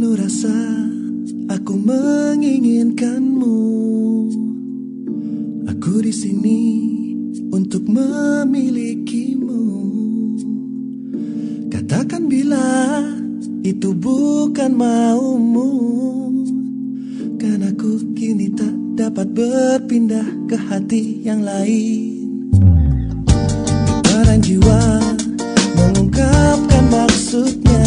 penuh rasa aku menginginkanmu. Aku di sini untuk memilikimu. Katakan bila itu bukan maumu. karena aku kini tak dapat berpindah ke hati yang lain. Barang jiwa mengungkapkan maksudnya.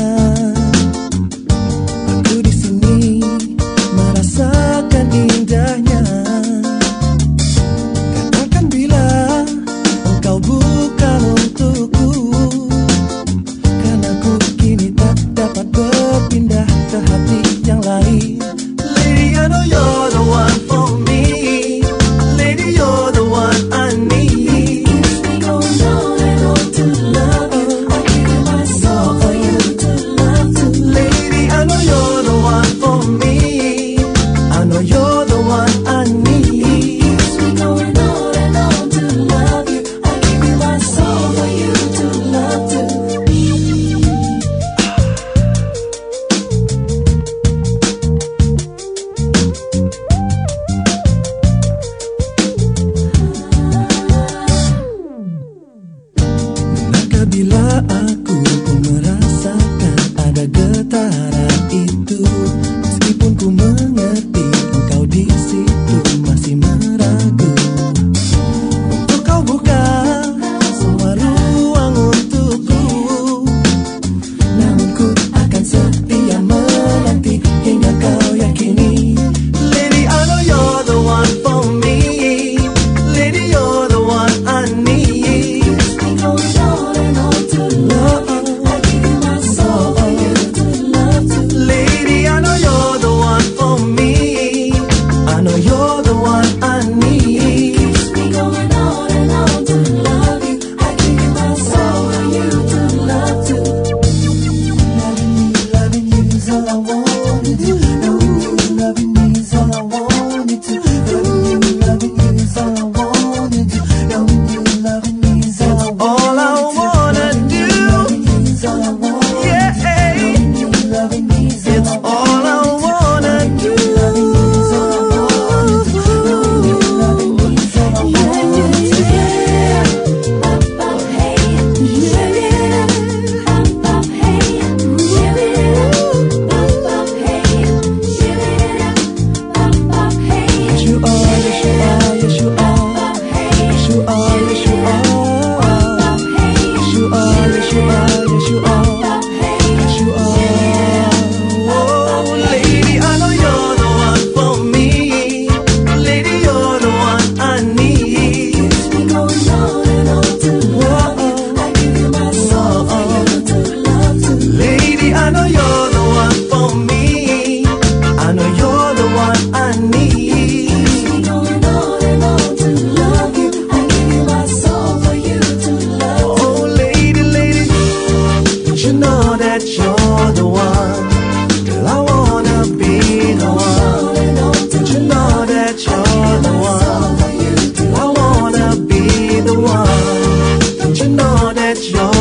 your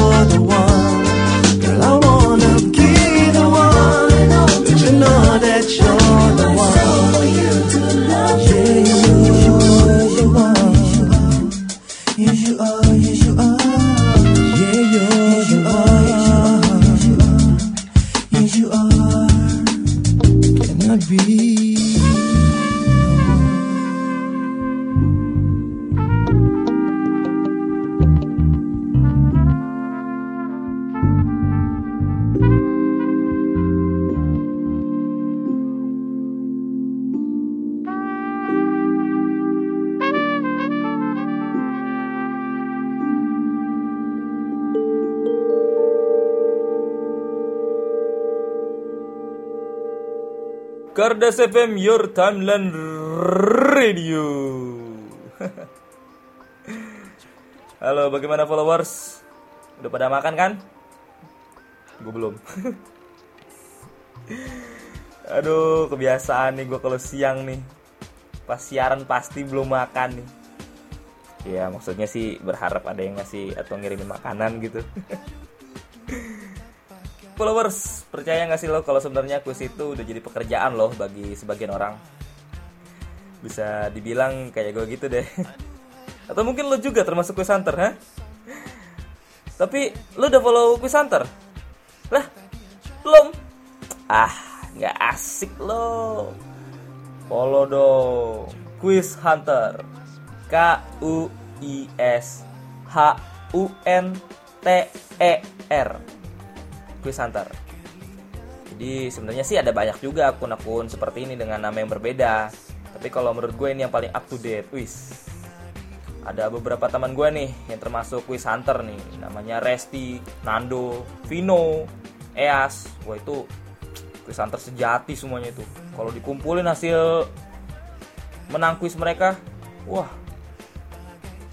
Kardas FM Your Timeline Radio. Halo, bagaimana followers? Udah pada makan kan? Gue belum. Aduh, kebiasaan nih gue kalau siang nih. Pas siaran pasti belum makan nih. Ya, maksudnya sih berharap ada yang ngasih atau ngirimin makanan gitu. followers, percaya nggak sih lo kalau sebenarnya kuis itu udah jadi pekerjaan loh bagi sebagian orang? Bisa dibilang kayak gue gitu deh. Atau mungkin lo juga termasuk kuis hunter, ha? Tapi lo udah follow kuis hunter? Lah, belum? Ah, nggak asik lo. Follow dong, Quiz Hunter. K U I S H U N T E R. Quiz Hunter. Jadi sebenarnya sih ada banyak juga akun-akun seperti ini dengan nama yang berbeda. Tapi kalau menurut gue ini yang paling up to date, wis. Ada beberapa teman gue nih yang termasuk quiz hunter nih, namanya Resti, Nando, Vino, Eas. Wah itu quiz hunter sejati semuanya itu. Kalau dikumpulin hasil menang quiz mereka, wah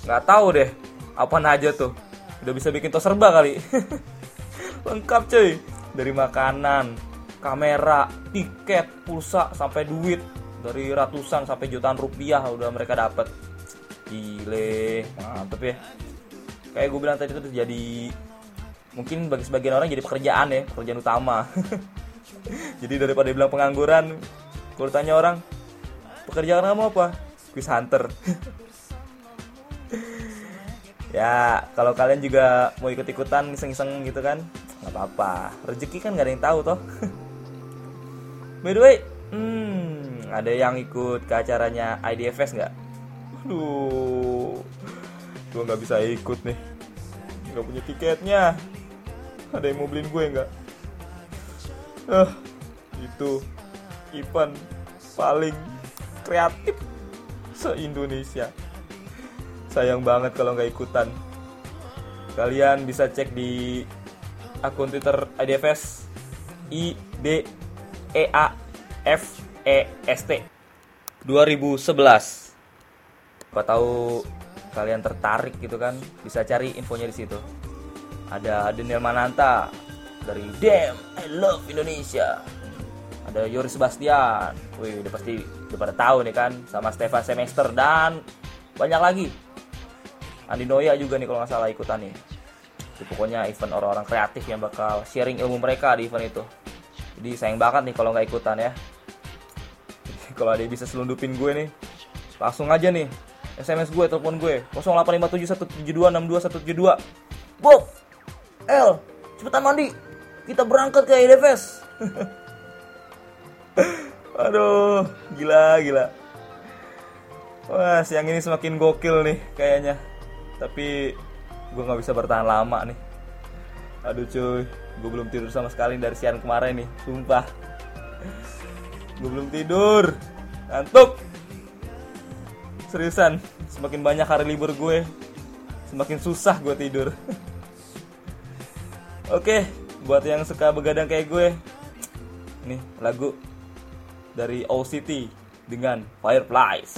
nggak tahu deh apa aja tuh. Udah bisa bikin tos serba kali. Lengkap cuy. Dari makanan, kamera, tiket, pulsa sampai duit dari ratusan sampai jutaan rupiah udah mereka dapat. Gile, mantep ya. Kayak gue bilang tadi itu jadi mungkin bagi sebagian orang jadi pekerjaan ya, pekerjaan utama. jadi daripada bilang pengangguran, kalau tanya orang, pekerjaan kamu apa? Quiz hunter. ya, kalau kalian juga mau ikut-ikutan iseng-iseng gitu kan, nggak apa-apa. Rezeki kan gak ada yang tahu toh. By the way, hmm, ada yang ikut ke acaranya IDFS nggak? Aduh, gue nggak bisa ikut nih. Nggak punya tiketnya. Ada yang mau beliin gue nggak? Ah, itu Ivan paling kreatif se-Indonesia. Sayang banget kalau nggak ikutan. Kalian bisa cek di akun Twitter IDFS I D E A F E S T 2011. Apa tahu kalian tertarik gitu kan? Bisa cari infonya di situ. Ada Daniel Mananta dari Damn I Love Indonesia. Ada Yoris Sebastian. Wih, udah pasti udah pada tahu nih kan sama Stefan Semester dan banyak lagi. Andi Noya juga nih kalau nggak salah ikutan nih. Jadi pokoknya event orang-orang kreatif yang bakal sharing ilmu mereka di event itu. Jadi sayang banget nih kalau nggak ikutan ya. Kalau ada yang bisa selundupin gue nih, langsung aja nih SMS gue, telepon gue 085717262172. Bob, El, cepetan mandi. Kita berangkat ke IDFS. Aduh, gila gila. Wah, siang ini semakin gokil nih kayaknya. Tapi gue nggak bisa bertahan lama nih. Aduh cuy, gue belum tidur sama sekali dari siang kemarin nih, sumpah. Gue belum tidur, ngantuk. Seriusan, semakin banyak hari libur gue, semakin susah gue tidur. Oke, buat yang suka begadang kayak gue, nih lagu dari OCT dengan Fireflies.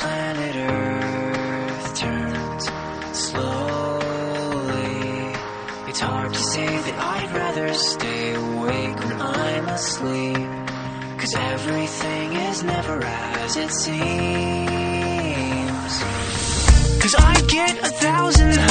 never as it seems. Cause I get a thousand